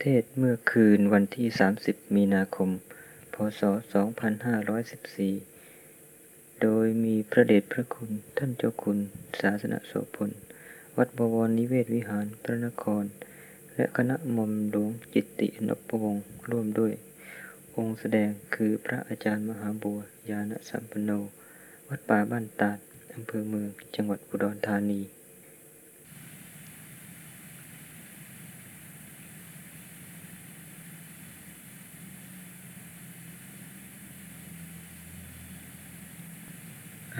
เทศเมื่อคืนวันที่ 30 มีนาคม พศ 2514 โดยมีพระเดชพระคุณท่านเจ้าคุณ ศาสนโสพล วัดบวรนิเวศวิหารพระนคร และคณะมอมหลวงจิตตินพวงศ์ร่วมด้วย องค์แสดงคือพระอาจารย์มหาบัวยานสัมปโน วัดป่าบ้านตาดอำเภอเมือง จังหวัดอุดรธานี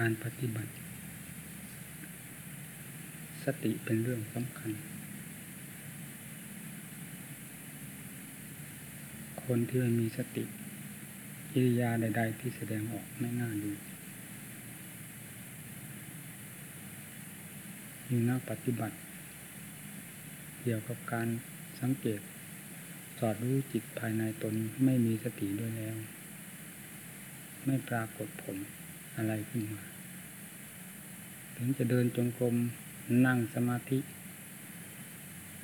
การปฏิบัติ สติเป็นเรื่องสำคัญ คนที่ไม่มีสติกิริยาใด ๆ ที่แสดงออกไม่น่าดูอยู่นักปฏิบัติ เกี่ยวกับการสังเกตสอดรู้จิตภายในตนไม่มีสติด้วยแล้ว ไม่ปรากฏผลอะไรขึ้นมา ถึงจะเดินจงกรมนั่งสมาธิ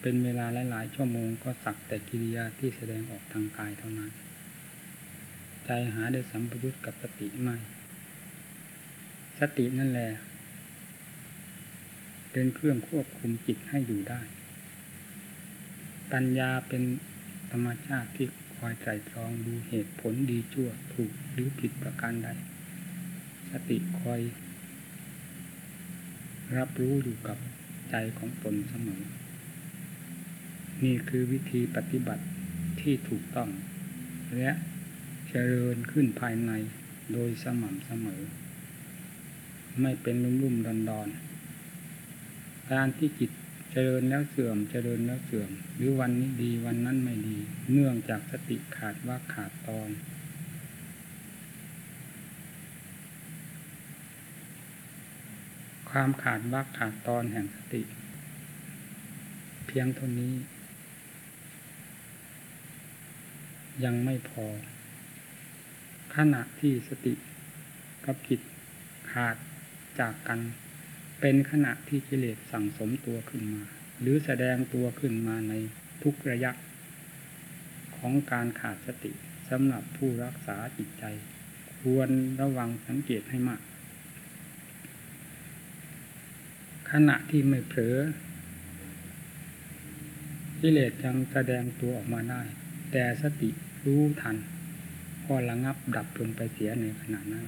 เป็นเวลาหลายๆ ชั่วโมงก็สักแต่กิริยาที่แสดงออกทางกายเท่านั้น ใจหาได้สัมปยุตกับสติไม่ สตินั่นแหละเป็นเครื่องควบคุมจิตให้อยู่ได้ ปัญญาเป็นธรรมชาติที่คอยไตรตรองดูเหตุผลดีชั่วถูกหรือผิดประการใด สติคอย รับรู้อยู่กับใจของตนเสมอ นี่คือวิธีปฏิบัติที่ถูกต้อง และเจริญขึ้นภายในโดยสม่ำเสมอ ไม่เป็นลุ่มๆดอนๆการที่จิตเจริญแล้วเสื่อม เจริญแล้วเสื่อม หรือวันนี้ดีวันนั้นไม่ดี เนื่องจากสติขาดว่าขาดตอน ความขาดวักขาดตอนแห่งสติ เพียงเท่านี้ ยังไม่พอ ขณะที่สติกับจิตขาดจากกัน เป็นขณะที่กิเลสสั่งสมตัวขึ้นมา หรือแสดงตัวขึ้นมาในทุกระยะ ของการขาดสติสำหรับผู้รักษาจิตใจ ควรระวังสังเกตให้มาก ขณะที่ไม่เผลอกิเลสยังแสดงตัวออกมาได้ แต่สติรู้ทันก็ระงับดับลงไปเสียในขณะนั้น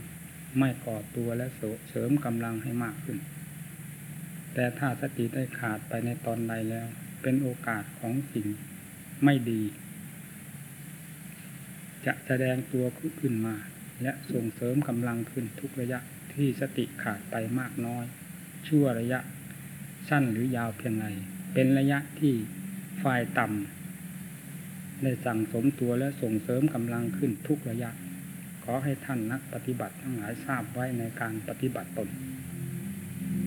ไม่ก่อตัวและเสริมกำลังให้มากขึ้น แต่ถ้าสติได้ขาดไปในตอนใดแล้ว เป็นโอกาสของสิ่งไม่ดี จะแสดงตัวขึ้นมา และส่งเสริมกำลังขึ้นทุกระยะที่สติขาดไปมากน้อย ชั่วระยะ สั้นหรือยาวเพียงไรเป็นระยะที่ฝ่ายต่ำได้สั่งสมตัวและส่งเสริมกำลังขึ้นทุกระยะ ขอให้ท่านนักปฏิบัติทั้งหลายทราบไว้ในการปฏิบัติตน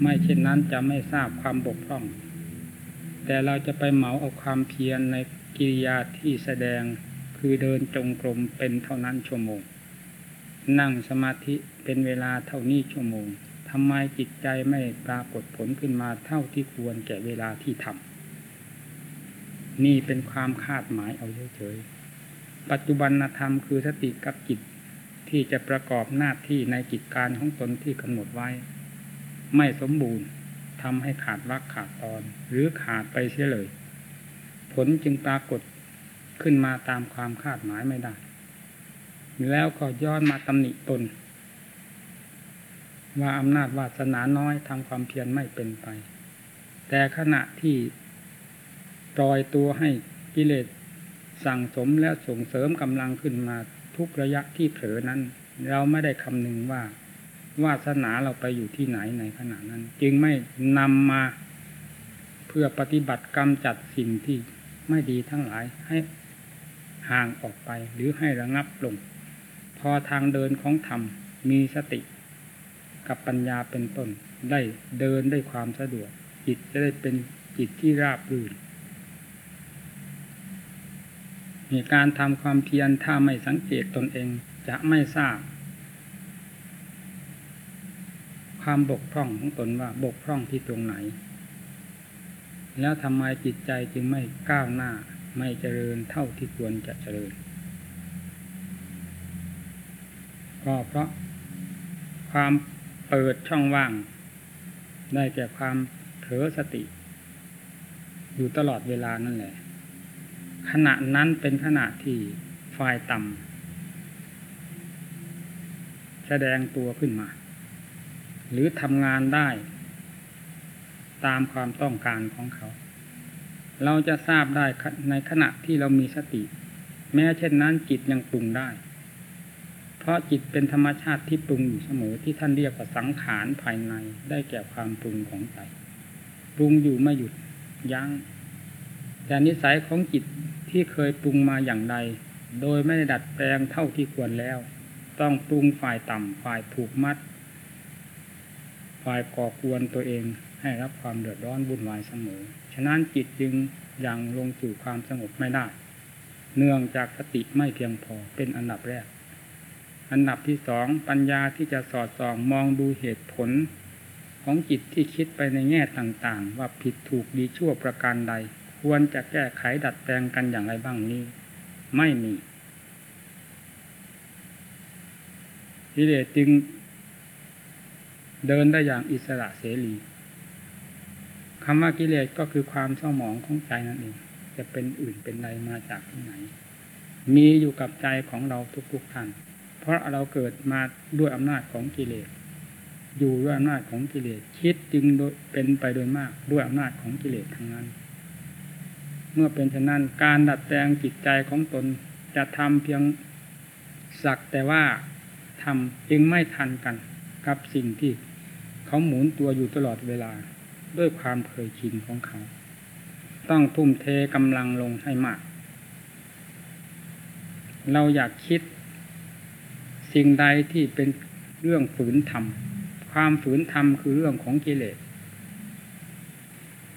ไม่เช่นนั้นจะไม่ทราบความบกพร่อง แต่เราจะไปเหมาเอาความเพียรในกิริยาที่แสดงคือเดินจงกรมเป็นเท่านั้นชั่วโมง นั่งสมาธิเป็นเวลาเท่านี้ชั่วโมง ทำไมจิตใจไม่ปรากฏผลขึ้นมาเท่าที่ควรแก่เวลาที่ทำนี่เป็นความคาดหมายเอาเฉยๆปัจจุบันธรรมคือสติกับจิตที่จะประกอบหน้าที่ในกิจการของตนที่กำหนดไว้ ไม่สมบูรณ์ทำให้ขาดวักขาดตอน หรือขาดไปเสียเลย ผลจึงปรากฏขึ้นมาตามความคาดหมายไม่ได้ แล้วก็ย้อนมาตำหนิตน ว่าอำนาจวาสนาน้อยทำความเพียรไม่เป็นไป แต่ขณะที่ปล่อยตัวให้กิเลสสั่งสมและส่งเสริมกำลังขึ้นมาทุกระยะที่เผลอนั้น เราไม่ได้คำนึงว่าวาสนาเราไปอยู่ที่ไหนในขณะนั้น จึงไม่นำมาเพื่อปฏิบัติกรรมจัดสิ่งที่ไม่ดีทั้งหลายให้ห่างออกไปหรือให้ระงับลง พอทางเดินของธรรมมีสติ กับปัญญาเป็นต้น ได้เดินได้ความสะดวก จิตจะได้เป็นจิตที่ราบรื่นมีการทำความเพียรถ้าไม่สังเกตตนเองจะไม่ทราบ ความบกพร่องของตนว่าบกพร่องที่ตรงไหน แล้วทำไมจิตใจจึงไม่ก้าวหน้าไม่เจริญเท่าที่ควรจะเจริญก็เพราะความ เปิดช่องว่าง ได้แก่ความเผลอสติ อยู่ตลอดเวลานั่นแหละ ขณะนั้นเป็นขณะที่ฝ่ายต่ำแสดงตัวขึ้นมา หรือทำงานได้ ตามความต้องการของเขา เราจะทราบได้ในขณะที่เรามีสติ แม้เช่นนั้นจิตยังปรุงได้ ราะจิตเป็นธรรมชาติที่ปรุงอยู่เสมอที่ท่านเรียกว่าสังขารภายในได้แก่ความปรุงของใจปรุงอยู่ไม่หยุดยัง้งแต่นิสัยของจิตที่เคยปรุงมาอย่างใดโดยไม่ได้ดัดแปลงเท่าที่ควรแล้ว ต้องปรุงฝ่ายต่ำฝ่ายผูกมัด ฝ่ายก่อกวนตัวเองให้รับความเดือดร้อนวุ่นวายเสมอ ฉะนั้นจิตจึงยังลงสู่ความสงบไม่ได้ เนื่องจากสติไม่เพียงพอเป็นอันดับแรก อันดับที่สองปัญญาที่จะสอดส่องมองดูเหตุผล ของจิตที่คิดไปในแง่ต่างๆ ว่าผิดถูกดีชั่วประการใด ควรจะแก้ไขดัดแปลงกันอย่างไรบ้างนี้ ไม่มีกิเลสจึงเดินได้อย่างอิสระเสรีคำว่ากิเลสก็คือความเศร้าหมองของใจนั่นเอง จะเป็นอื่นเป็นใดมาจากที่ไหน มีอยู่กับใจของเราทุกๆท่าน เพราะเราเกิดมาด้วยอำนาจของกิเลส อยู่ด้วยอำนาจของกิเลส คิดจึงเป็นไปโดยมากด้วยอำนาจของกิเลสทั้งนั้น เมื่อเป็นฉะนั้นการดัดแปลงจิตใจของตนจะทำเพียงสักแต่ว่าทำจึงไม่ทันกันกับสิ่งที่เขาหมุนตัวอยู่ตลอดเวลาด้วยความเคยชินของเขา ต้องทุ่มเทกำลังลงให้มาก เราอยากคิด สิ่งใดที่เป็นเรื่องฝืนธรรม ความฝืนธรรมคือเรื่องของกิเลส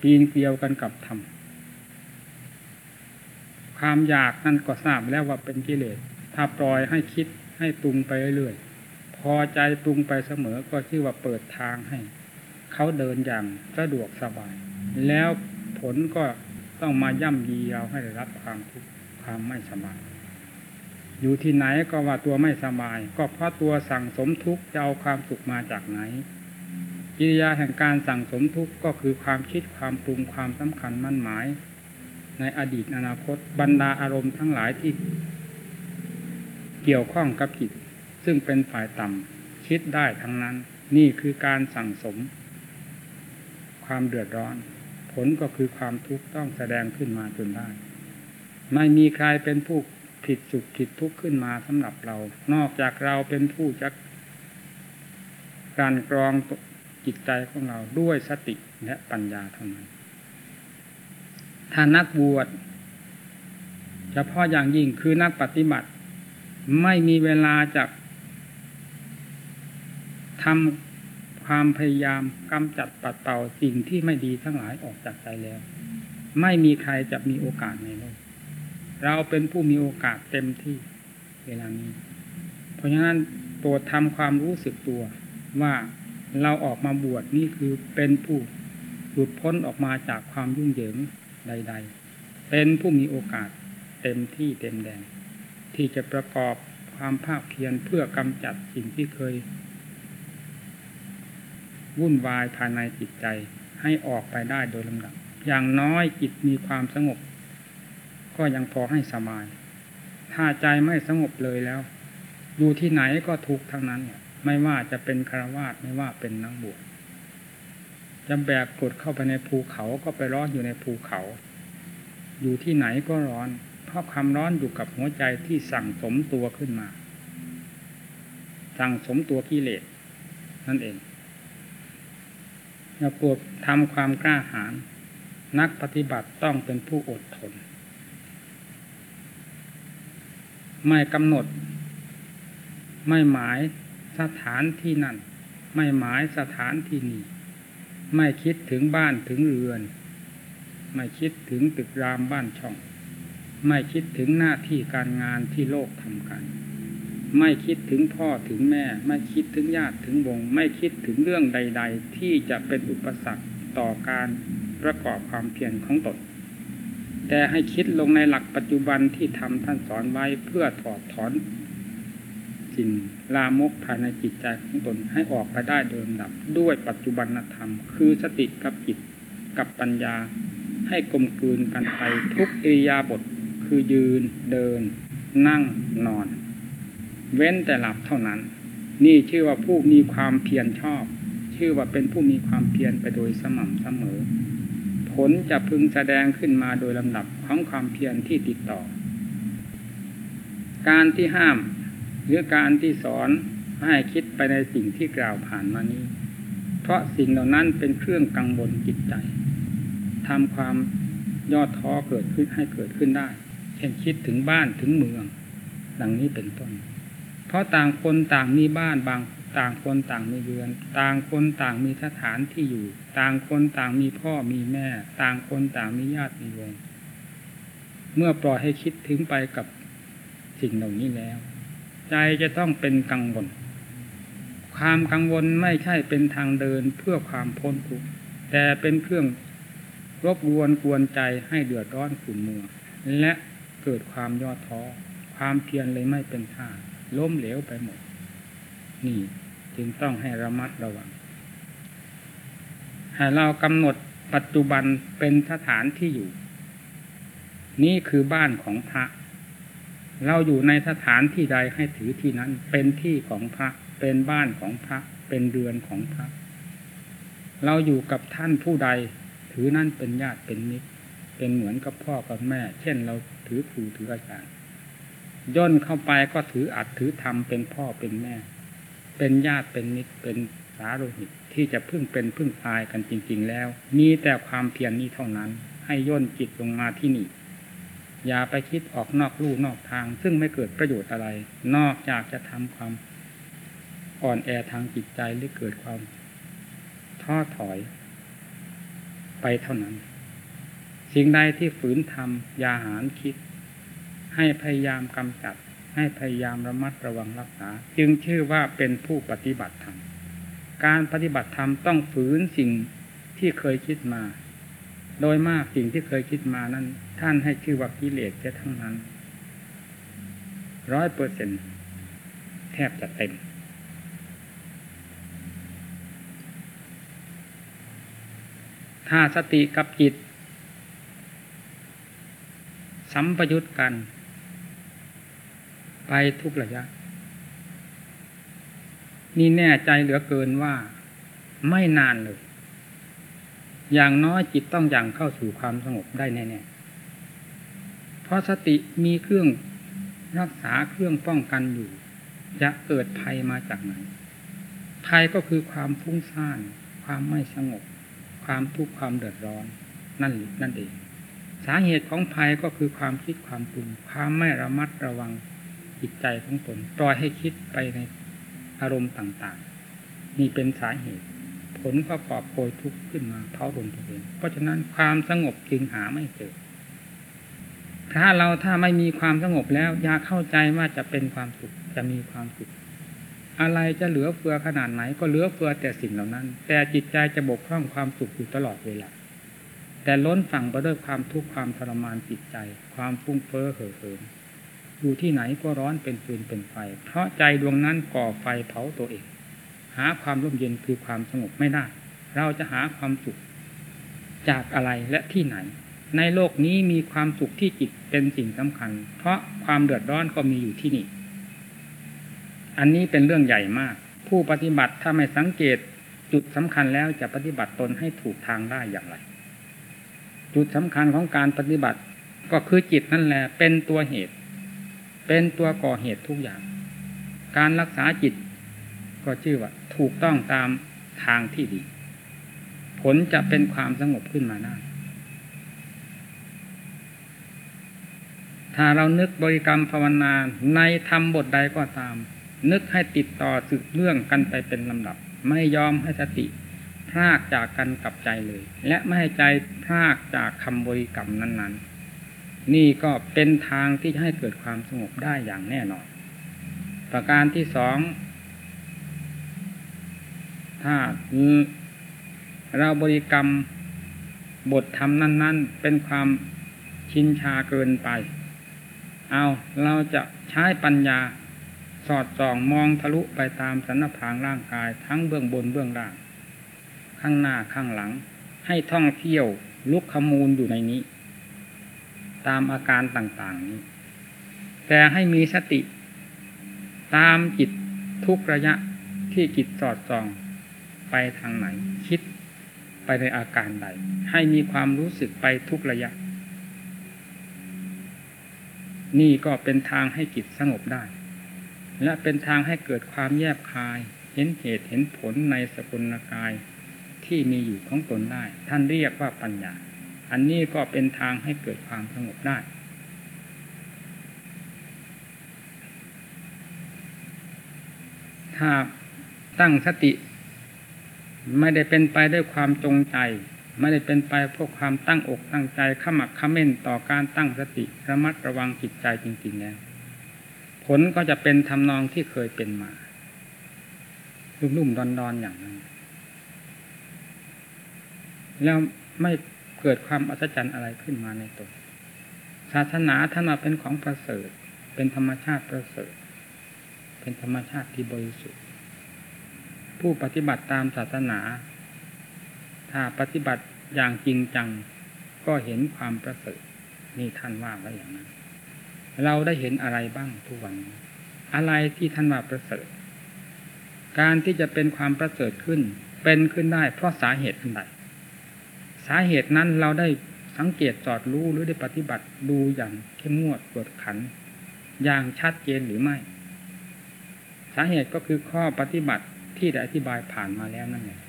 ปีนเกลียวกันกับธรรม ความอยากนั่นก็ทราบแล้วว่าเป็นกิเลส ถ้าปล่อยให้คิดให้ปรุงไปเรื่อยๆ พอใจปรุงไปเสมอก็ชื่อว่าเปิดทางให้ เขาเดินอย่างสะดวกสบาย แล้วผลก็ต้องมาย่ำยีเอาให้รับความทุกข์ความไม่สบาย อยู่ที่ไหนก็ว่าตัวไม่สบาย ก็เพราะตัวสั่งสมทุกข์จะเอาความสุขมาจากไหนกิริยาแห่งการสั่งสมทุกข์ก็คือความคิดความปรุงความสำคัญมั่นหมาย ในอดีตอนาคตบรรดาอารมณ์ทั้งหลายที่เกี่ยวข้องกับจิต ซึ่งเป็นฝ่ายต่ำคิดได้ทั้งนั้น นี่คือการสั่งสม ความเดือดร้อน ผลก็คือความทุกข์ต้องแสดงขึ้นมาจนได้ ไม่มีใครเป็นผู้ ผิดสุขผิดทุกข์ขึ้นมาสำหรับเรา นอกจากเราเป็นผู้จักการกรองจิตใจของเราด้วยสติและปัญญาเท่านั้นถ้านักบวชเฉพาะอย่างยิ่งคือนักปฏิบัติ ไม่มีเวลาจะทำความพยายามกำจัดปัดเป่าสิ่งที่ไม่ดีทั้งหลายออกจากใจแล้ว ไม่มีใครจะมีโอกาสในโลก เราเป็นผู้มีโอกาสเต็มที่เวลานี้ เพราะฉะนั้นโปรดทำความรู้สึกตัวว่าเราออกมาบวชนี่คือเป็นผู้หลุดพ้นออกมาจากความยุ่งเหยิงใด ๆ เป็นผู้มีโอกาสเต็มที่เต็มแดง ที่จะประกอบความภาคเพียรเพื่อกำจัดสิ่งที่เคย วุ่นวายภายในจิตใจให้ออกไปได้โดยลำดับ อย่างน้อยจิตมีความสงบ ก็ยังพอให้สบาย ถ้าใจไม่สงบเลยแล้ว อยู่ที่ไหนก็ทุกทั้งนั้นไม่ว่าจะเป็นคารวาสไม่ว่าเป็นนักบวชจะแบกกดเข้าไปในภูเขาก็ไปร้อนอยู่ในภูเขา อยู่ที่ไหนก็ร้อน เพราะความร้อนอยู่กับหัวใจที่สั่งสมตัวขึ้นมา สั่งสมตัวกิเลสนั่นเองเราปวดทำความกล้าหาญนักปฏิบัติต้องเป็นผู้อดทน ไม่กำหนด ไม่หมายสถานที่นั่น ไม่หมายสถานที่นี้ ไม่คิดถึงบ้านถึงเรือน ไม่คิดถึงตึกรามบ้านช่อง ไม่คิดถึงหน้าที่การงานที่โลกทำกัน ไม่คิดถึงพ่อถึงแม่ ไม่คิดถึงญาติถึงวง ไม่คิดถึงเรื่องใด ๆ ที่จะเป็นอุปสรรคต่อการประกอบความเพียรของตน แต่ให้คิดลงในหลักปัจจุบันที่ทำท่านสอนไว้เพื่อถอดถอนสิ่งลามกภายในจิตใจของตนให้ออกไปได้โดยลำดับด้วยปัจจุบันธรรม คือสติกับจิตกับปัญญาให้กลมกลืนกันไปทุกอิริยาบถคือยืนเดิน นั่งนอน เว้นแต่หลับเท่านั้น นี่ชื่อว่าผู้มีความเพียรชอบ ชื่อว่าเป็นผู้มีความเพียรไปโดยสม่ำเสมอ ผลจะพึงแสดงขึ้นมาโดยลำดับของความเพียรที่ติดต่อ การที่ห้ามหรือการที่สอนให้คิดไปในสิ่งที่กล่าวผ่านมานี้ เพราะสิ่งเหล่านั้นเป็นเครื่องกังวลจิตใจทำความยอดท้อเกิดขึ้นให้เกิดขึ้นได้ เช่นคิดถึงบ้านถึงเมือง ดังนี้เป็นต้น เพราะต่างคนต่างมีบ้านบาง ต่างคนต่างมีเรือน ต่างคนต่างมีสถานที่อยู่ ต่างคนต่างมีพ่อมีแม่ ต่างคนต่างมีญาติมีวงเมื่อปล่อยให้คิดถึงไปกับสิ่งเหล่านี้แล้ว ใจจะต้องเป็นกังวล ความกังวลไม่ใช่เป็นทางเดินเพื่อความพ้นทุกข์แต่เป็นเครื่องรบกวนกวนใจให้เดือดร้อนขุ่นมัว และเกิดความย่อท้อ ความเพียรเลยไม่เป็นท่าล้มเหลวไปหมด นี่ จึงต้องให้ระมัดระวัง ให้เรากำหนดปัจจุบันเป็นสถานที่อยู่ นี่คือบ้านของพระ เราอยู่ในสถานที่ใดให้ถือที่นั้น เป็นที่ของพระ เป็นบ้านของพระ เป็นเรือนของพระ เราอยู่กับท่านผู้ใด ถือนั่นเป็นญาติเป็นมิตร เป็นเหมือนกับพ่อกับแม่ เช่นเราถือครูถืออาจารย์ย่นเข้าไปก็ถืออัดถือธรรมเป็นพ่อเป็นแม่ เป็นญาติเป็นมิตรเป็นสาโลหิตที่จะพึ่งเป็นพึ่งพายกันจริง ๆ แล้ว มีแต่ความเพียรนนี้เท่านั้น ให้ย่นจิตลงมาที่นี่ อย่าไปคิดออกนอกลู่นอกทาง ซึ่งไม่เกิดประโยชน์อะไร นอกจากจะทำความอ่อนแอทางจิตใจหรือเกิดความท้อถอย ไปเท่านั้น สิ่งใดที่ฝืนทำยาหารคิด ให้พยายามกำจัด ให้พยายามระมัดระวังรักษา จึงชื่อว่าเป็นผู้ปฏิบัติธรรม การปฏิบัติธรรมต้องฝืนสิ่งที่เคยคิดมา โดยมากสิ่งที่เคยคิดมานั้น ท่านให้ชื่อว่ากิเลสจะทั้งนั้นร้อยเปอร์เซ็นแทบจะเต็ม ถ้าสติกับจิตสัมปยุตกัน ไปทุกระยะ นี่แน่ใจเหลือเกินว่าไม่นานเลย อย่างน้อยจิตต้องอย่างเข้าสู่ความสงบได้แน่ ๆ เพราะสติมีเครื่องรักษาเครื่องป้องกันอยู่ จะเกิดภัยมาจากไหน ภัยก็คือความฟุ้งซ่าน ความไม่สงบ ความทุกข์ความเดือดร้อน นั่นนั่นเอง สาเหตุของภัยก็คือความคิดความปรุงความไม่ระมัดระวัง จิตใจของตนปล่อยให้คิดไปในอารมณ์ต่างๆ นี่เป็นสาเหตุ ผลก็กอบโกยทุกข์ขึ้นมาเผาตนตัวเองเพราะฉะนั้นความสงบจึงหาไม่เจอถ้าเราถ้าไม่มีความสงบแล้วอย่าเข้าใจว่าจะเป็นความสุขจะมีความสุขอะไรจะเหลือเฟือขนาดไหนก็เหลือเฟือแต่สิ่งเหล่านั้น แต่จิตใจจะบกพร่องความสุขอยู่ตลอดเวลาแต่ล้นฝั่งไปด้วยความทุกข์ความทรมานจิตใจ ความฟุ้งเฟ้อเห่อเหิม อยู่ที่ไหนก็ร้อนเป็นฟืนเป็นไฟ เพราะใจดวงนั้นก่อไฟเผาตัวเอง หาความร่มเย็นคือความสงบไม่ได้ เราจะหาความสุข จากอะไรและที่ไหน ในโลกนี้มีความสุขที่จิตเป็นสิ่งสำคัญ เพราะความเดือดร้อนก็มีอยู่ที่นี่ อันนี้เป็นเรื่องใหญ่มาก ผู้ปฏิบัติถ้าไม่สังเกตจุดสำคัญแล้วจะปฏิบัติตนให้ถูกทางได้อย่างไร จุดสำคัญของการปฏิบัติก็คือจิตนั่นแหละเป็นตัวเหตุ เป็นตัวก่อเหตุทุกอย่าง การรักษาจิต ก็ชื่อว่า ถูกต้องตามทางที่ดี ผลจะเป็นความสงบขึ้นมาได้ถ้าเรานึกบริกรรมภาวนาในธรรมบทใดก็ตาม นึกให้ติดต่อสืบเรื่องกันไปเป็นลำดับ ไม่ยอมให้สติพรากจากกันกับใจเลย และไม่ให้ใจพรากจากคำบริกรรมนั้น ๆ นี่ก็เป็นทางที่จะให้เกิดความสงบได้อย่างแน่นอน ประการที่สองถ้าเราบริกรรมบทธรรมนั้น ๆ เป็นความชินชาเกินไป เอาเราจะใช้ปัญญาสอดส่องมองทะลุไปตามสันพางร่างกายทั้งเบื้องบนเบื้องล่าง ข้างหน้าข้างหลัง ให้ท่องเที่ยวลุกขมูลอยู่ในนี้ ตามอาการต่าง ๆ นี้ แต่ให้มีสติ ตามจิตทุกระยะที่จิตสอดส่องไปทางไหน คิดไปในอาการใด ให้มีความรู้สึกไปทุกระยะ นี่ก็เป็นทางให้จิตสงบได้ และเป็นทางให้เกิดความแยบคาย เห็นเหตุเห็นผลในสกุลกายที่มีอยู่ของตนได้ ท่านเรียกว่าปัญญา อันนี้ก็เป็นทางให้เกิดความสงบได้ ถ้าตั้งสติไม่ได้เป็นไปด้วยความจงใจ ไม่ได้เป็นไปเพราะความตั้งอกตั้งใจขมักขม้นต่อการตั้งสติระมัดระวังจิตใจจริงๆแล้วผลก็จะเป็นทำนองที่เคยเป็นมาลุ่มๆดอนๆอย่างนั้น แล้วไม่ เกิดความอัศจรรย์อะไรขึ้นมาในตนศาสนาท่านว่าเป็นของประเสริฐ เป็นธรรมชาติประเสริฐ เป็นธรรมชาติที่บริสุทธิ์ ผู้ปฏิบัติตามศาสนา ถ้าปฏิบัติอย่างจริงจังก็เห็นความประเสริฐนี่ท่านว่าไว้อย่างนั้น เราได้เห็นอะไรบ้างทุกวัน อะไรที่ท่านว่าประเสริฐ การที่จะเป็นความประเสริฐขึ้น เป็นขึ้นได้เพราะสาเหตุอันใดาเหตุนั้นเราได้สังเกตจอดรู้หรือได้ปฏิบัติดูอย่างเข้มงวดกวดขัน อย่างชัดเจนหรือไม่ สาเหตุก็คือข้อปฏิบัติที่ได้อธิบายผ่านมาแล้วนั่นเอง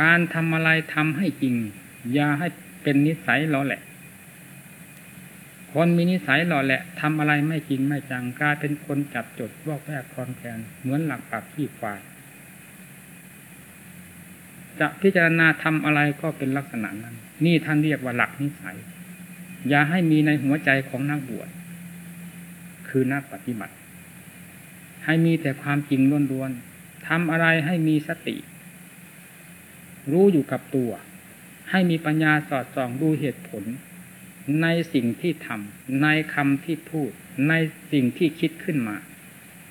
การทำอะไรทำให้จริง อย่าให้เป็นนิสัยหล่อแหละคนมีนิสัยหล่อแหละทำอะไรไม่จริงไม่จังกลายเป็นคนจับจดวอกแวกคลอนแคลนเหมือนหลักปากขี้ควาย จะพิจารณาทำอะไรก็เป็นลักษณะนั้น นี่ท่านเรียกว่าหลักนิสัย อย่าให้มีในหัวใจของนักบวชคือนักปฏิบัติ ให้มีแต่ความจริงล้วนๆทำอะไรให้มีสติ รู้อยู่กับตัว ให้มีปัญญาสอดส่องดูเหตุผล ในสิ่งที่ทำในคำที่พูด ในสิ่งที่คิดขึ้นมา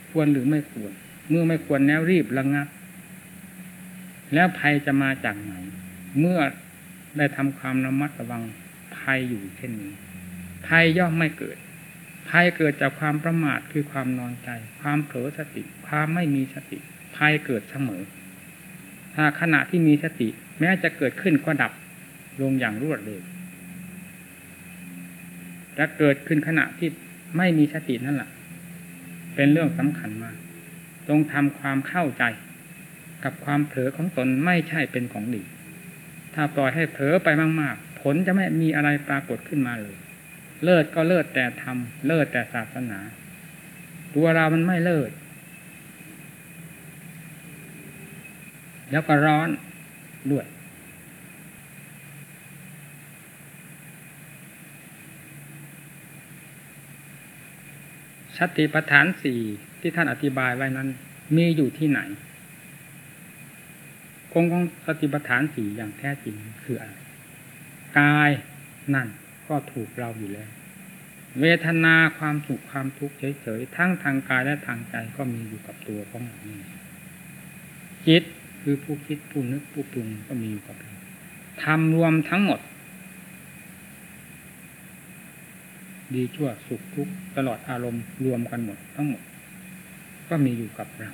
ควรหรือไม่ควร เมื่อไม่ควรแล้วรีบระงับ แล้วภัยจะมาจากไหน เมื่อได้ทำความระมัดระวังภัยอยู่เช่นนี้ภัยย่อมไม่เกิดภัยเกิดจากความประมาทคือความนอนใจ ความเผลอสติ ความไม่มีสติภัยเกิดเสมอ ถ้าขณะที่มีสติ แม้จะเกิดขึ้นก็ดับลงอย่างรวดเร็วจะเกิดขึ้นขณะที่ไม่มีสตินั่นแหละเป็นเรื่องสำคัญมากจงทำความเข้าใจ กับความเผลอของตนไม่ใช่เป็นของดี ถ้าปล่อยให้เผลอไปมาก ๆ ผลจะไม่มีอะไรปรากฏขึ้นมาเลย เลิศก็เลิศแต่ทำเลิศแต่ศาสนา ตัวเรามันไม่เลิศแล้วก็ร้อนด้วยสติปัฏฐานสี่ที่ท่านอธิบายไว้นั้น มีอยู่ที่ไหน องค์ของสติปัฏฐานสี่อย่างแท้จริงคืออะไรกายนั่นก็ถูกเราอยู่แล้ว เวทนาความสุขความทุกข์เฉยๆทั้งทางกายและทางใจก็มีอยู่กับตัวของเรานี่จิตคือผู้คิดผู้นึกผู้ปรุงก็มีอยู่กับเราทำรวมทั้งหมด ดีชั่วสุขทุกข์ตลอดอารมณ์รวมกันหมดทั้งหมด ก็มีอยู่กับเรา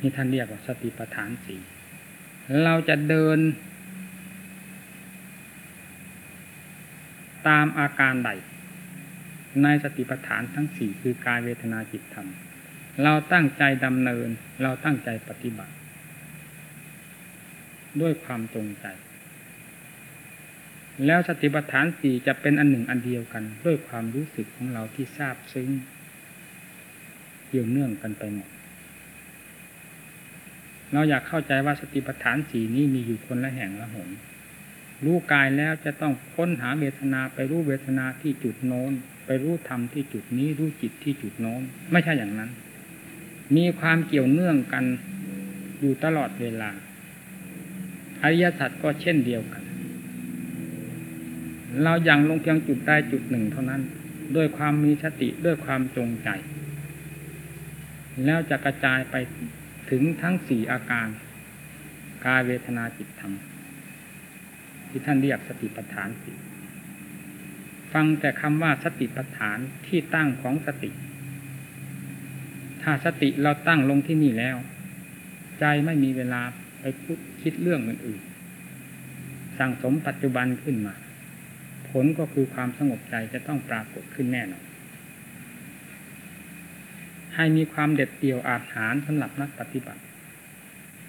นี่ท่านเรียกว่าสติปัฏฐานสี่ เราจะเดิน ตามอาการใด ในสติปัฏฐานทั้งสี่คือกายเวทนาจิตธรรม เราตั้งใจดำเนิน เราตั้งใจปฏิบัติ ด้วยความตรงใจ แล้วสติปัฏฐานสี่จะเป็นอันหนึ่งอันเดียวกัน ด้วยความรู้สึกของเราที่ทราบซึ้งเกี่ยวเนื่องกันไปหมด เราอยากเข้าใจว่าสติปัฏฐานสีนี้มีอยู่คนละแห่งละหนรู้กายแล้วจะต้องค้นหาเวทนาไปรู้เวทนาที่จุดโน้น ไปรู้ธรรมที่จุดนี้รู้จิตที่จุดโน้น ไม่ใช่อย่างนั้น มีความเกี่ยวเนื่องกันอยู่ตลอดเวลาอริยสัจก็เช่นเดียวกัน เราอยังลงเพียงจุดใดจุดหนึ่งเท่านั้น ด้วยความมีสติด้วยความจงใจ แล้วจะกระจายไป ถึงทั้งสี่อาการกายเวทนาจิตธรรม ที่ท่านเรียกสติปัฏฐานสี่ฟังแต่คำว่าสติปัฏฐานที่ตั้งของสติ ถ้าสติเราตั้งลงที่นี่แล้ว ใจไม่มีเวลาไปพูดคิดเรื่องอื่นๆสั่งสมปัจจุบันขึ้นมา ผลก็คือความสงบใจจะต้องปรากฏขึ้นแน่นอน ให้มีความเด็ดเดี่ยวอาถรรสำหรับนักปฏิบัติ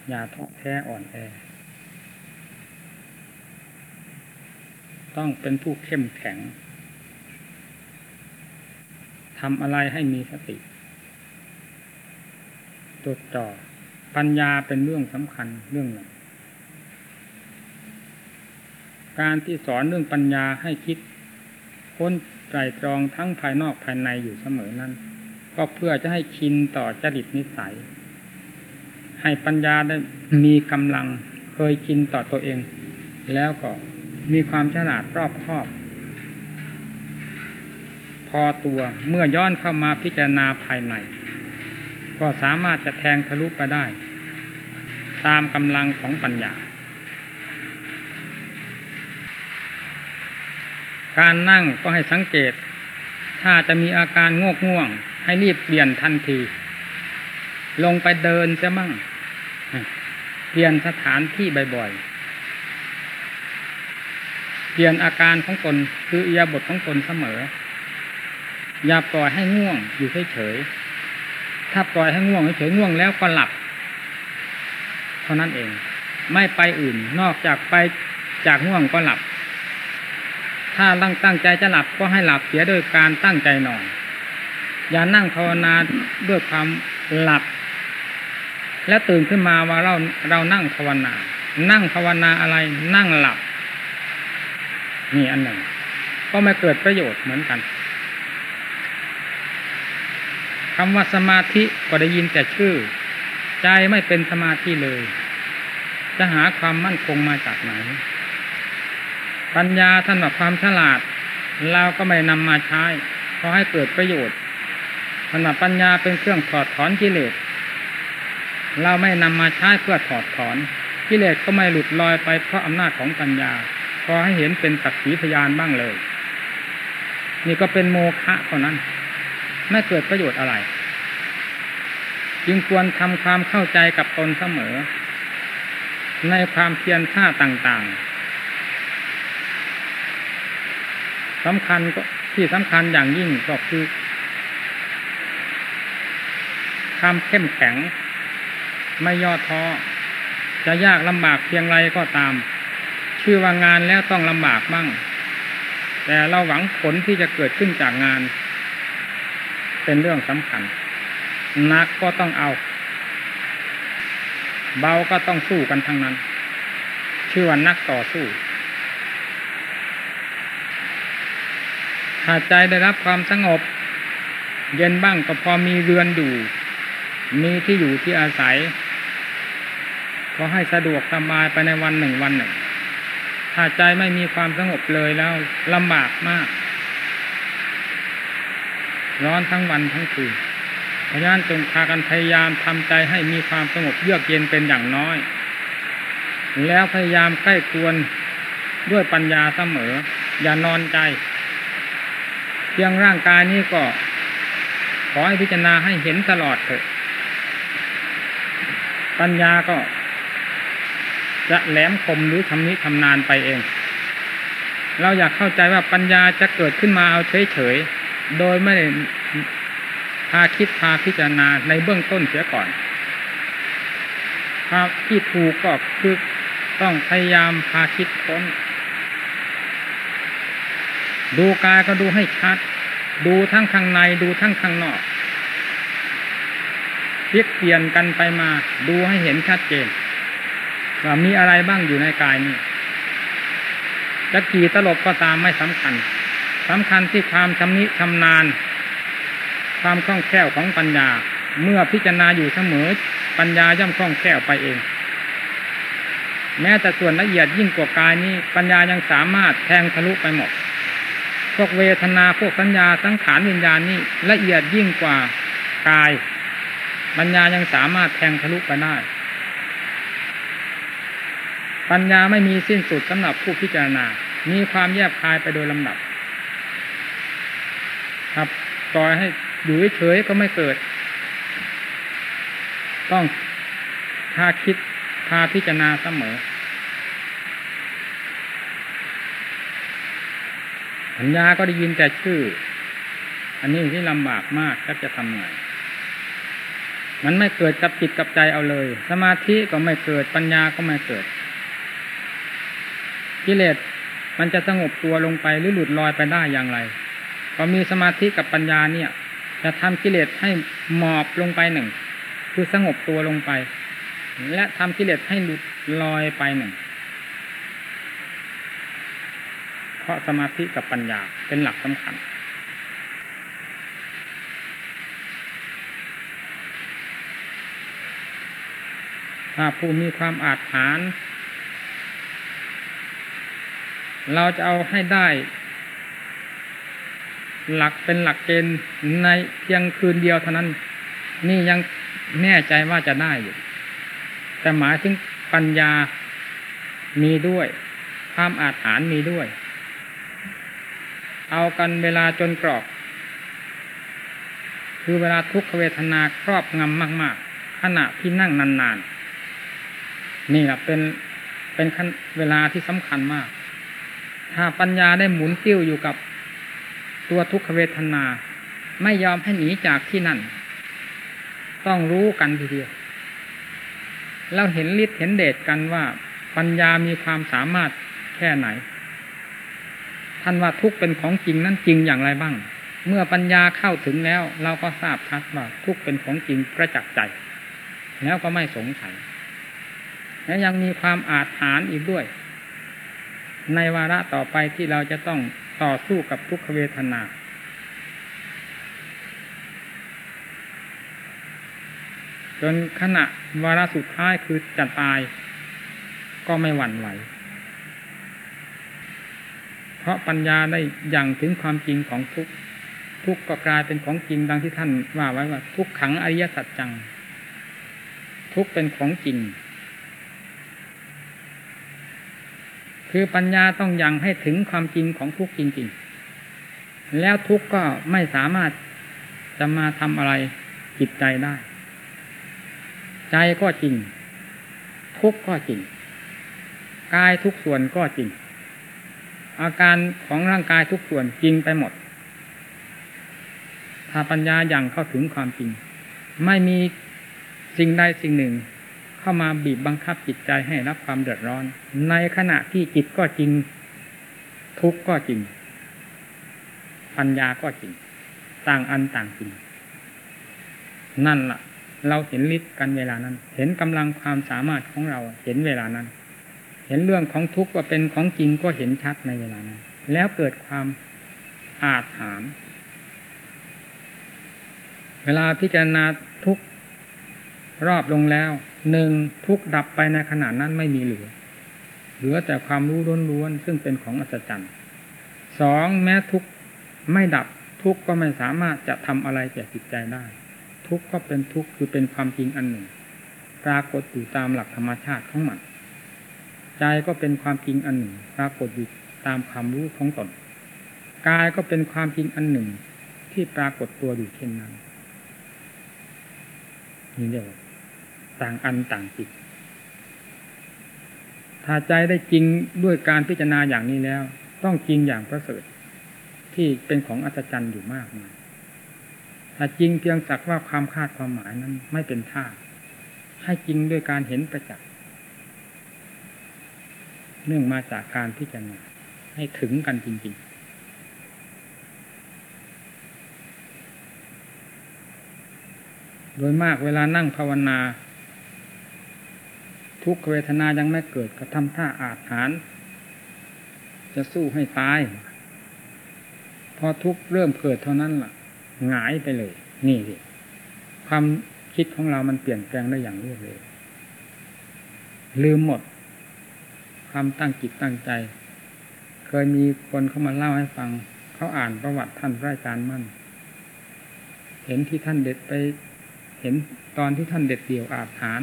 อย่าท้อแท้อ่อนแอ ต้องเป็นผู้เข้มแข็งทำอะไรให้มีสติจดจ่อปัญญาเป็นเรื่องสำคัญเรื่องหนึ่งการที่สอนเรื่องปัญญาให้คิด ค้นไตรตรองทั้งภายนอกภายในอยู่เสมอนั้น ก็เพื่อจะให้ชินต่อจริตนิสัย ให้ปัญญาได้มีกำลังเคยชินต่อตัวเอง แล้วก็มีความฉลาดรอบคอบ พอตัวเมื่อย้อนเข้ามาพิจารณาภายใน ก็สามารถจะแทงทะลุไปได้ ตามกำลังของปัญญา การนั่งก็ให้สังเกต ถ้าจะมีอาการงกง่วง ให้รีบเปลี่ยนทันที ลงไปเดินจะมั่ง เปลี่ยนสถานที่บ่อยๆ เปลี่ยนอาการของตนคืออียบทของตนเสมอ อย่าปล่อยให้ง่วงอยู่เฉยๆ ถ้าปล่อยให้ง่วงเฉยๆง่วงแล้วก็หลับ เท่านั้นเอง ไม่ไปอื่นนอกจากไปจากง่วงก็หลับ ถ้าตั้งตั้งใจจะหลับก็ให้หลับเสียโดยการตั้งใจนอน อย่านั่งภาวนาด้วยความหลับ แล้วตื่นขึ้นมาว่าเราเรานั่งภาวนา นั่งภาวนาอะไรนั่งหลับนี่อันหนึ่ง ก็ไม่เกิดประโยชน์เหมือนกันคำว่าสมาธิก็ได้ยินแต่ชื่อ ใจไม่เป็นสมาธิเลย จะหาความมั่นคงมาจากไหน ปัญญาท่านว่าความฉลาด เราก็ไม่นำมาใช้เพราะให้เกิดประโยชน์ ขณะปัญญาเป็นเครื่องถอดถอนกิเลส เราไม่นำมาใช้เพื่อถอดถอนกิเลสก็ไม่หลุดลอยไปเพราะอำนาจของปัญญา พอให้เห็นเป็นสักขีพยานบ้างเลย นี่ก็เป็นโมฆะเท่านั้น ไม่เกิดประโยชน์อะไร จึงควรทำความเข้าใจกับตนเสมอ ในความเพียรท่าต่างๆสำคัญก็ที่สำคัญอย่างยิ่งก็คือ ความเข้มแข็ง ไม่ย่อท้อจะยากลำบากเพียงไรก็ตาม ชื่อว่างานแล้วต้องลำบากบ้าง แต่เราหวังผลที่จะเกิดขึ้นจากงาน เป็นเรื่องสำคัญนักก็ต้องเอา เบาก็ต้องสู้กันทั้งนั้น ชื่อว่านักต่อสู้ถ้าใจได้รับความสงบ เย็นบ้างก็พอมีเรือนอยู่ มีที่อยู่ที่อาศัยก็ให้สะดวกสบายไปในวันหนึ่งวันหนึ่ง ถ้าใจไม่มีความสงบเลยแล้วลำบากมาก ร้อนทั้งวันทั้งคืนเพราะฉะนั้นจงพากันพยายามทำใจให้มีความสงบเยือกเย็นเป็นอย่างน้อย แล้วพยายามใกล้ควรด้วยปัญญาเสมอ อย่านอนใจ เพียงร่างกายนี้ก็ ขอให้พิจารณาให้เห็นตลอดเถอะ ปัญญาก็จะแหลมคมหรือทำนี้ทำนานไปเอง เราอยากเข้าใจว่าปัญญาจะเกิดขึ้นมาเอาเฉยๆ โดยไม่พาคิดพาพิจารณาในเบื้องต้นเสียก่อนภาพที่ถูกก็คือต้องพยายามพาคิดค้น ดูกายก็ดูให้ชัด ดูทั้งข้างในดูทั้งข้างนอก พลิกเปลี่ยนกันไปมาดูให้เห็นชัดเจนว่ามีอะไรบ้างอยู่ในกายนี้จะกี่ตลบก็ตามไม่สำคัญสำคัญที่ความชำนิชำนาญ ความคล่องแคล่วของปัญญา เมื่อพิจารณาอยู่เสมอปัญญาย่อมคล่องแคล่วไปเอง แม้แต่ส่วนละเอียดยิ่งกว่ากายนี้ ปัญญายังสามารถแทงทะลุไปหมดพวกเวทนาพวกสัญญาสังขารวิญญาณนี้ละเอียดยิ่งกว่ากาย ปัญญายังสามารถแทงทะลุไปได้ ปัญญาไม่มีสิ้นสุดสำหรับผู้พิจารณา มีความแยบคายไปโดยลำดับ ครับปล่อยให้อยู่เฉยก็ไม่เกิด ต้องพาคิดพาพิจารณาเสมอปัญญาก็ได้ยินแต่ชื่อ อันนี้ที่ลำบากมากจะทำไง มันไม่เกิดกับจิตกับใจเอาเลย สมาธิก็ไม่เกิดปัญญาก็ไม่เกิด กิเลสมันจะสงบตัวลงไปหรือหลุดลอยไปได้อย่างไรพอมีสมาธิกับปัญญาเนี่ย จะทำกิเลสให้หมอบลงไปหนึ่ง คือสงบตัวลงไป และทำกิเลสให้หลุดลอยไปหนึ่งเพราะสมาธิกับปัญญาเป็นหลักสำคัญ ถ้าผู้มีความอาจฐานเราจะเอาให้ได้ หลักเป็นหลักเกณฑ์ในเพียงคืนเดียวเท่านั้น นี่ยังแน่ใจว่าจะได้อยู่ แต่หมายถึงปัญญามีด้วย ความอาจฐานมีด้วย เอากันเวลาจนกรอบคือเวลาทุกขเวทนาครอบงำมาก ๆ ขณะที่นั่งนาน ๆ นี่แหละเป็นเป็นเวลาที่สำคัญมาก ถ้าปัญญาได้หมุนติ้วอยู่กับตัวทุกขเวทนา ไม่ยอมให้หนีจากที่นั่น ต้องรู้กันทีเดียวแล้วเห็นฤทธิ์เห็นเดชกันว่า ปัญญามีความสามารถแค่ไหน ท่านว่าทุกเป็นของจริงนั้นจริงอย่างไรบ้าง เมื่อปัญญาเข้าถึงแล้ว เราก็ทราบชัดว่าทุกเป็นของจริงประจักษ์ใจ แล้วก็ไม่สงสัย และยังมีความอาจหารอีกด้วย ในวาระต่อไปที่เราจะต้องต่อสู้กับทุกขเวทนา จนขณะวาระสุดท้ายคือจะตายก็ไม่หวั่นไหว เพราะปัญญาได้ยังถึงความจริงของทุก ทุกก็กลายเป็นของจริงดังที่ท่านว่าไว้ว่า ทุกขังอริยสัจจัง ทุกเป็นของจริง คือปัญญาต้องยังให้ถึงความจริงของทุกจริง ๆ แล้วทุกก็ไม่สามารถจะมาทำอะไรจิตใจได้ ใจก็จริง ทุกก็จริง กายทุกส่วนก็จริง อาการของร่างกายทุกส่วนจริงไปหมด ถ้าปัญญาอย่างเข้าถึงความจริง ไม่มีสิ่งใดสิ่งหนึ่ง เข้ามาบีบบังคับจิตใจให้รับความเดือดร้อน ในขณะที่จิตก็จริง ทุกก็จริง ปัญญาก็จริง ต่างอันต่างจริง นั่นละ่ะ เราเห็นฤทธิ์กันเวลานั้น เห็นกำลังความสามารถของเราเห็นเวลานั้น เห็นเรื่องของทุกข์ว่าเป็นของจริงก็เห็นชัดในเวลานั้น แล้วเกิดความอาถรรพ์เวลาพิจารณาทุกรอบลงแล้ว หนึ่งทุกดับไปในขณะนั้นไม่มีเหลือ เหลือแต่ความรู้ล้วนๆซึ่งเป็นของอัศจรรย์สองแม้ทุกไม่ดับทุกก็ไม่สามารถจะทำอะไรแก่จิตใจได้ ทุกก็เป็นทุกคือเป็นความจริงอันหนึ่ง ปรากฏอยู่ตามหลักธรรมชาติของมันใจก็เป็นความจริงอันหนึ่ง ปรากฏอยู่ตามความรู้ของตนกายก็เป็นความจริงอันหนึ่ง ที่ปรากฏตัวอยู่เช่นนั้นนี่เรียว ต่างอันต่างจิตถ้าใจได้จริงด้วยการพิจารณาอย่างนี้แล้ว ต้องจริงอย่างประเสริฐที่เป็นของอัศจรรย์อยู่มากมายถ้าจริงเพียงสักว่าความคาดความหมายนั้นไม่เป็นท่า ให้จริงด้วยการเห็นประจักษ์เนื่องมาจากการพิจารณาให้ถึงกันจริง ๆโดยมากเวลานั่งภาวนา ทุกเวทนายังไม่เกิดก็ทำท่าอาจหารจะสู้ให้ตาย พอทุกเริ่มเกิดเท่านั้นล่ะหงายไปเลย นี่สิความคิดของเรามันเปลี่ยนแปลงได้อย่างรวดเร็วลืมหมด ความตั้งจิตตั้งใจ เคยมีคนเข้ามาเล่าให้ฟัง เขาอ่านประวัติท่านพระอาจารย์มั่น เห็นที่ท่านเด็ดไป เห็นตอนที่ท่านเด็ดเดี่ยวอาบหาน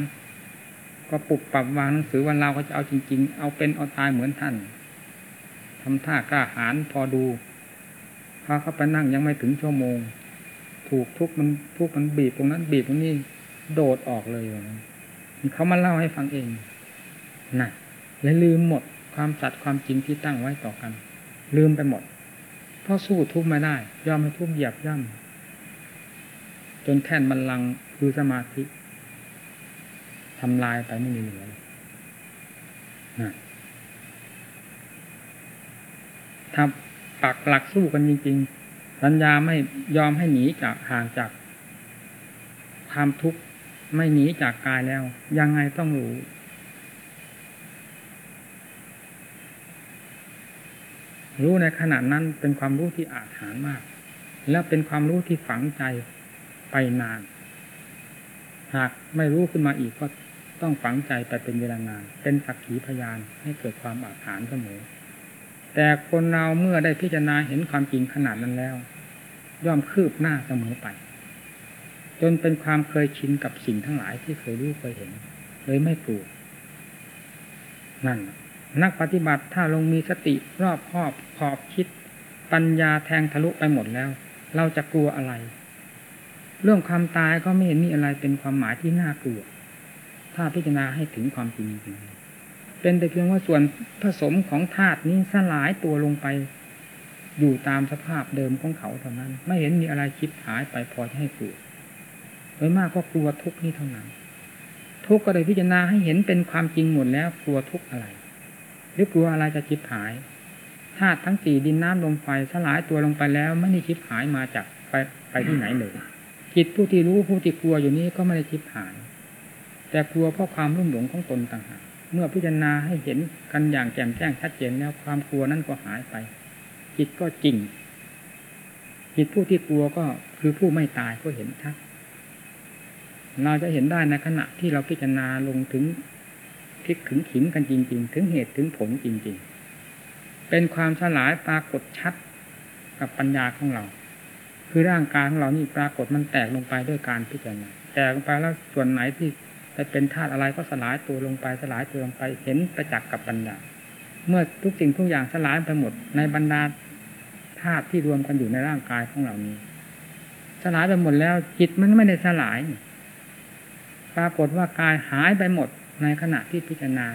ก็ปลุกปรับวางหนังสือวันเราก็จะเอาจริง ๆ เอาเป็นเอาตายเหมือนท่านทำท่ากล้าหาญพอดูพาเข้าไปนั่งยังไม่ถึงชั่วโมง ถูกทุกมันทุกมันบีบตรงนั้นบีบตรงนี้โดดออกเลยอย่างนั้เขามาเล่าให้ฟังเองนะและลืมหมดความสัตย์ความจริงที่ตั้งไว้ต่อกัน ลืมไปหมด เพราะสู้ทุกไม่ได้ ยอมให้ทุกเหยียบย่ำจนแท่นบันลังคือสมาธิ ทำลายไปไม่มีเหลือนะถ้าปักหลักสู้กันจริงๆสัญญาไม่ยอมให้หนีจากห่างจากความทุกข์ไม่หนีจากกายแล้ว ยังไงต้องรู้รู้ในขณะนั้นเป็นความรู้ที่อาจหารมาก และเป็นความรู้ที่ฝังใจไปนาน หากไม่รู้ขึ้นมาอีกก็ ต้องฝังใจไปเป็นเวลานาน เป็นสักขีพยานให้เกิดความอาจหารเสมอ แต่คนเราเมื่อได้พิจารณาเห็นความจริงขนาดนั้นแล้ว ย่อมคืบหน้าเสมอไป จนเป็นความเคยชินกับสิ่งทั้งหลายที่เคยรู้เคยเห็น เลยไม่กลัวนั่น นักปฏิบัติถ้าลงมีสติรอบครอบขอบคิด ปัญญาแทงทะลุไปหมดแล้ว เราจะกลัวอะไร เรื่องความตายก็ไม่เห็นมีอะไรเป็นความหมายที่น่ากลัว ถ้าพิจารณาให้ถึงความจริงจริงเป็นแต่เพียงว่าส่วนผสมของธาตุนี้สลายตัวลงไป อยู่ตามสภาพเดิมของเขาเท่านั้น ไม่เห็นมีอะไรคิดหายไปพอจะให้กลัวโดยมากก็กลัวทุกข์นี้เท่านั้น ทุกข์ก็ได้พิจารณาให้เห็นเป็นความจริงหมดแล้วกลัวทุกข์อะไร หรือกลัวอะไรจะคิดหายธาตุทั้งสี่ดินน้ำลมไฟสลายตัวลงไปแล้ว ไม่ได้คิดหายมาจากไปไปที่ไหนเลยจิตผู้ที่รู้ผู้ที่กลัวอยู่นี้ก็ไม่ได้คิดหาย แต่กลัวเพราะความรุ่มหลงของตนต่างหากเมื่อพิจารณาให้เห็นกันอย่างแจ่มแจ้งชัดเจนแล้วความกลัวนั้นก็หายไป จิตก็จริง จิตผู้ที่กลัวก็คือผู้ไม่ตายก็เห็นชัดเราจะเห็นได้ในขณะที่เราพิจารณาลงถึงพลิกถึงขิงกันจริง ๆ ถึงเหตุถึงผลจริง ๆ เป็นความสลายปรากฏชัดกับปัญญาของเรา คือร่างกายของเรานี่ปรากฏมันแตกลงไปด้วยการพิจารณาแตกลงไปแล้วส่วนไหนที่ จะเป็นธาตุอะไรก็สลายตัวลงไปสลายตัวลงไปเห็นประจักษ์กับปัญญาเมื่อทุกสิ่งทุกอย่างสลายไปหมด ในบรรดาธาตุที่รวมกันอยู่ในร่างกายของเรานี้ สลายไปหมดแล้วจิตมันไม่ได้สลาย ปรากฏว่ากายหายไปหมดในขณะที่พิจารณา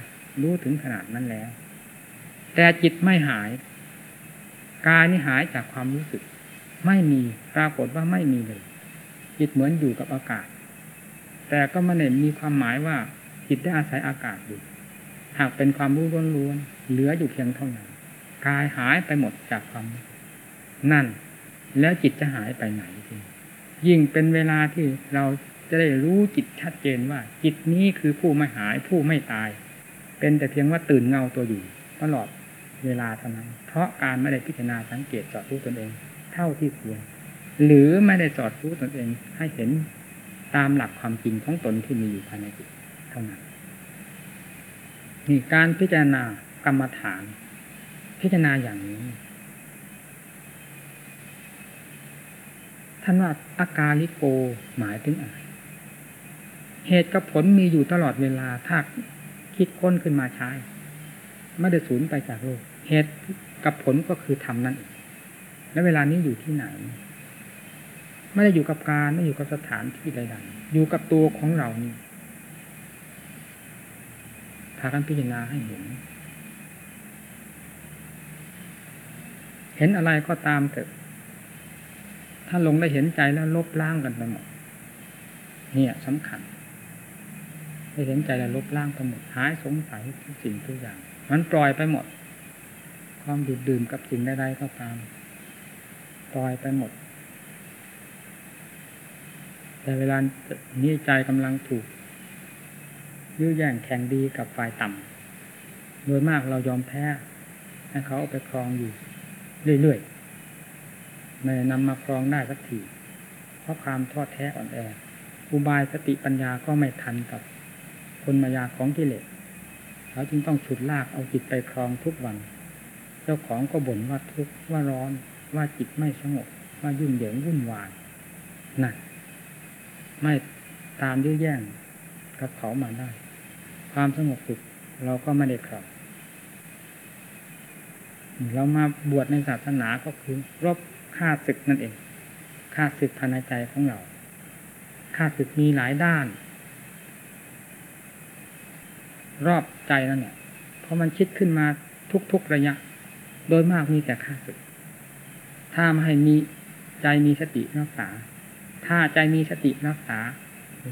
รู้ถึงขนาดนั้นแล้ว แต่จิตไม่หาย กายนี่หายจากความรู้สึก ไม่มีปรากฏว่าไม่มีเลย จิตเหมือนอยู่กับอากาศ แต่ก็ไม่ได้มีความหมายว่าจิตได้อาศัยอากาศอยู่หากเป็นความรู้ล้วนๆเหลืออยู่เพียงเท่านั้นกายหายไปหมดจากความนั่น แล้วจิตจะหายไปไหนยิ่งเป็นเวลาที่เราจะได้รู้จิตชัดเจนว่า จิตนี้คือผู้ไม่หายผู้ไม่ตาย เป็นแต่เพียงว่าตื่นเงาตัวอยู่ตลอดเวลาเท่านั้น เพราะการไม่ได้พิจารณาสังเกตจอดรู้ตนเอง เท่าที่ควรหรือไม่ได้จอดรู้ตนเองให้เห็น ตามหลักความจริงของตนที่มีอยู่ภายในจิตเท่านั้นนี่การพิจารณากรรมฐาน พิจารณาอย่างนี้ท่านว่าอาการลิโกหมายถึงอะไรเหตุกับผลมีอยู่ตลอดเวลาถ้าคิดค้นขึ้นมาใช้ไม่ได้สูญไปจากโลกเหตุกับผลก็คือทำนั่นเองและเวลานี้อยู่ที่ไหน ไม่ได้อยู่กับการไม่อยู่กับสถานที่ใดๆอยู่กับตัวของเรานี่พากันพิจารณาให้เห็น เห็นอะไรก็ตามเถอะถ้าลงได้เห็นใจแล้วลบล้างกันไปหมด เนี่ยสำคัญได้เห็นใจแล้วลบล้างไปหมดหายสงสัยทุกสิ่งทุกอย่าง มันปล่อยไปหมด ความดื่มดื่มกับสิ่งใดๆก็ตาม ปล่อยไปหมด แต่เวลานี้ใจกำลังถูกยื้อแย่งแข่งดีกับฝ่ายต่ำโดยมากเรายอมแพ้ให้เขาเอาไปครองอยู่เรื่อยๆไม่นำมาครองได้สักทีเพราะความทอดแท้อ่อนแออุบายสติปัญญาก็ไม่ทันกับคนมายาของกิเลสเขาจึงต้องฉุดลากเอาจิตไปครองทุกวัน เจ้าของก็บ่นว่าทุกข์ว่าร้อนว่าจิตไม่สงบว่ายุ่งเหยิงวุ่นวายนั่น ไม่ตามยื้อแย่งกับเขามาได้ ความสงบสุขเราก็ไม่ได้ครองเรามาบวชในศาสนาก็คือรบฆ่าศึกนั่นเองฆ่าศึกภายในใจของเราฆ่าศึกมีหลายด้าน รอบใจนั่นเนี่ยเพราะมันคิดขึ้นมาทุกๆระยะ โดยมากมีแต่ฆ่าศึก ถ้าไม่ให้มีใจมีสติรักษา ถ้าใจมีสติรักษา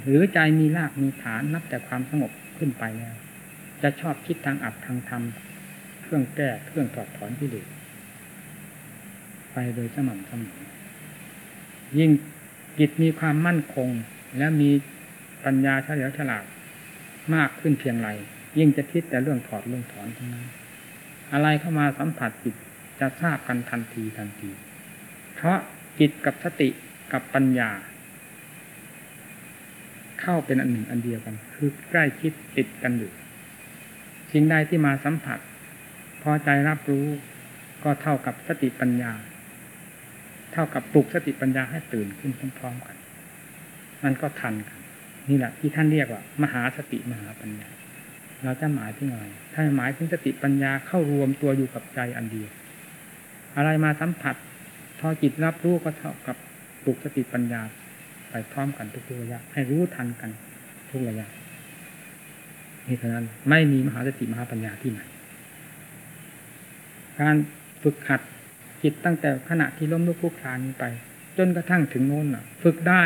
หรือใจมีรากมีฐานนับแต่ความสงบขึ้นไปแล้ว จะชอบคิดทางอัดทางธรรมเครื่องแก้เครื่องถอดถอนที่เด็ไปโดยสม่ำเสมอยิ่งจิตมีความมั่นคง และมีปัญญาเฉลียวฉลาดมากขึ้นเพียงไรยิ่งจะคิดแต่เรื่องถอดเรื่องถอนทั้งนั้น อะไรเข้ามาสัมผัสจิตจะทราบกันทันทีทันที เพราะจิตกับสติ กับปัญญา เข้าเป็นอันหนึ่งอันเดียวกัน คือใกล้คิดติดกันอยู่สิ่งใดที่มาสัมผัส พอใจรับรู้ก็เท่ากับสติปัญญา เท่ากับปลุกสติปัญญาให้ตื่นขึ้นพร้อมๆกัน มันก็ทันกันนี่แหละที่ท่านเรียกว่า มหาสติมหาปัญญา เราจะหมายถึงอะไรถ้าหมายถึงสติปัญญาเข้ารวมตัวอยู่กับใจอันเดียว อะไรมาสัมผัส พอจิตรับรู้ก็เท่ากับ ปลุกสติปัญญาไปพร้อมกันทุกระยะ ให้รู้ทันกันทุกระยะนี่เท่านั้นไม่มีมหาสติมหาปัญญาที่ไหน การฝึกขัดจิตตั้งแต่ขณะที่ล้มลุกคลุกคลานไป จนกระทั่งถึงโน้นฝึกได้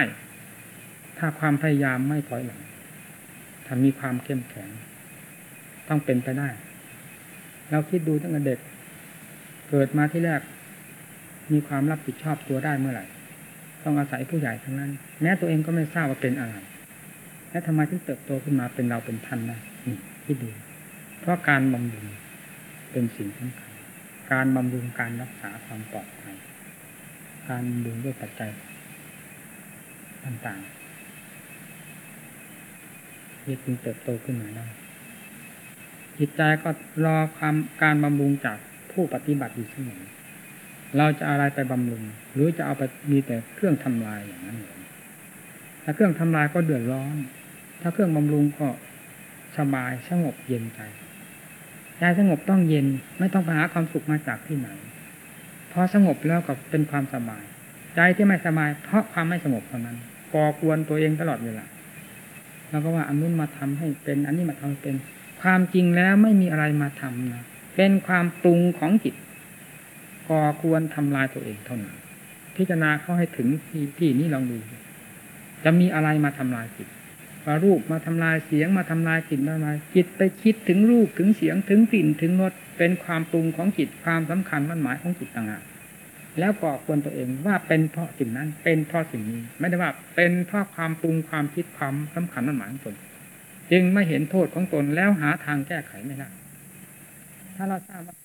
ถ้าความพยายามไม่ถอยหลังถ้ามีความเข้มแข็ง ต้องเป็นไปได้ เราคิดดูตั้งแต่เด็ก เกิดมาที่แรก มีความรับผิดชอบตัวได้เมื่อไหร่ ต้องอาศัยผู้ใหญ่ทั้งนั้น แม้ตัวเองก็ไม่ทราบว่าเป็นอะไร และทำไมถึงเติบโตขึ้นมาเป็นเราเป็นท่านได้นี่คิดดู เพราะการบำรุงเป็นสิ่งสำคัญ การบำรุงการรักษาความปลอดภัย การบำรุงด้วยปัจจัยต่างๆนี่จึงเติบโตขึ้นมาได้จิตใจก็รอความการบำรุงจากผู้ปฏิบัติอยู่เสมอ เราจะอะไรไปบำรุง หรือจะเอาไปมีแต่เครื่องทำลายอย่างนั้นถ้าเครื่องทำลายก็เดือดร้อน ถ้าเครื่องบำรุงก็สบายสงบเย็นใจใจสงบต้องเย็นไม่ต้องไปหาความสุขมาจากที่ไหนพอสงบแล้วก็เป็นความสบาย ใจที่ไม่สบาย เพราะความไม่สงบเท่านั้นก่อกวนตัวเองตลอดเวลาแล้วก็ว่าอันนู้นมาทำให้เป็น อันนี้มาทำเป็น ความจริงแล้วไม่มีอะไรมาทำนะเป็นความปรุงของจิต ก่อควรทำลายตัวเองเท่านั้นพิจารณาเข้าให้ถึงที่ที่นี้ลองดู จะมีอะไรมาทำลายจิตพอรูปมาทำลายเสียงมาทำลายกลิ่นมาทำลายจิตไปคิดถึงรูปถึงเสียงถึงกลิ่นถึงรสเป็นความปรุงของจิตความสำคัญมั่นหมายของจิตต่างหากแล้วก่อควรตัวเองว่าเป็นเพราะสิ่งนั้น เป็นเพราะสิ่งนี้ ไม่ได้ว่าเป็นเพราะความปรุงความคิดความสำคัญมั่นหมายของตนจึงไม่เห็นโทษของตนแล้วหาทางแก้ไขไม่ได้ถ้าเราทราบว่า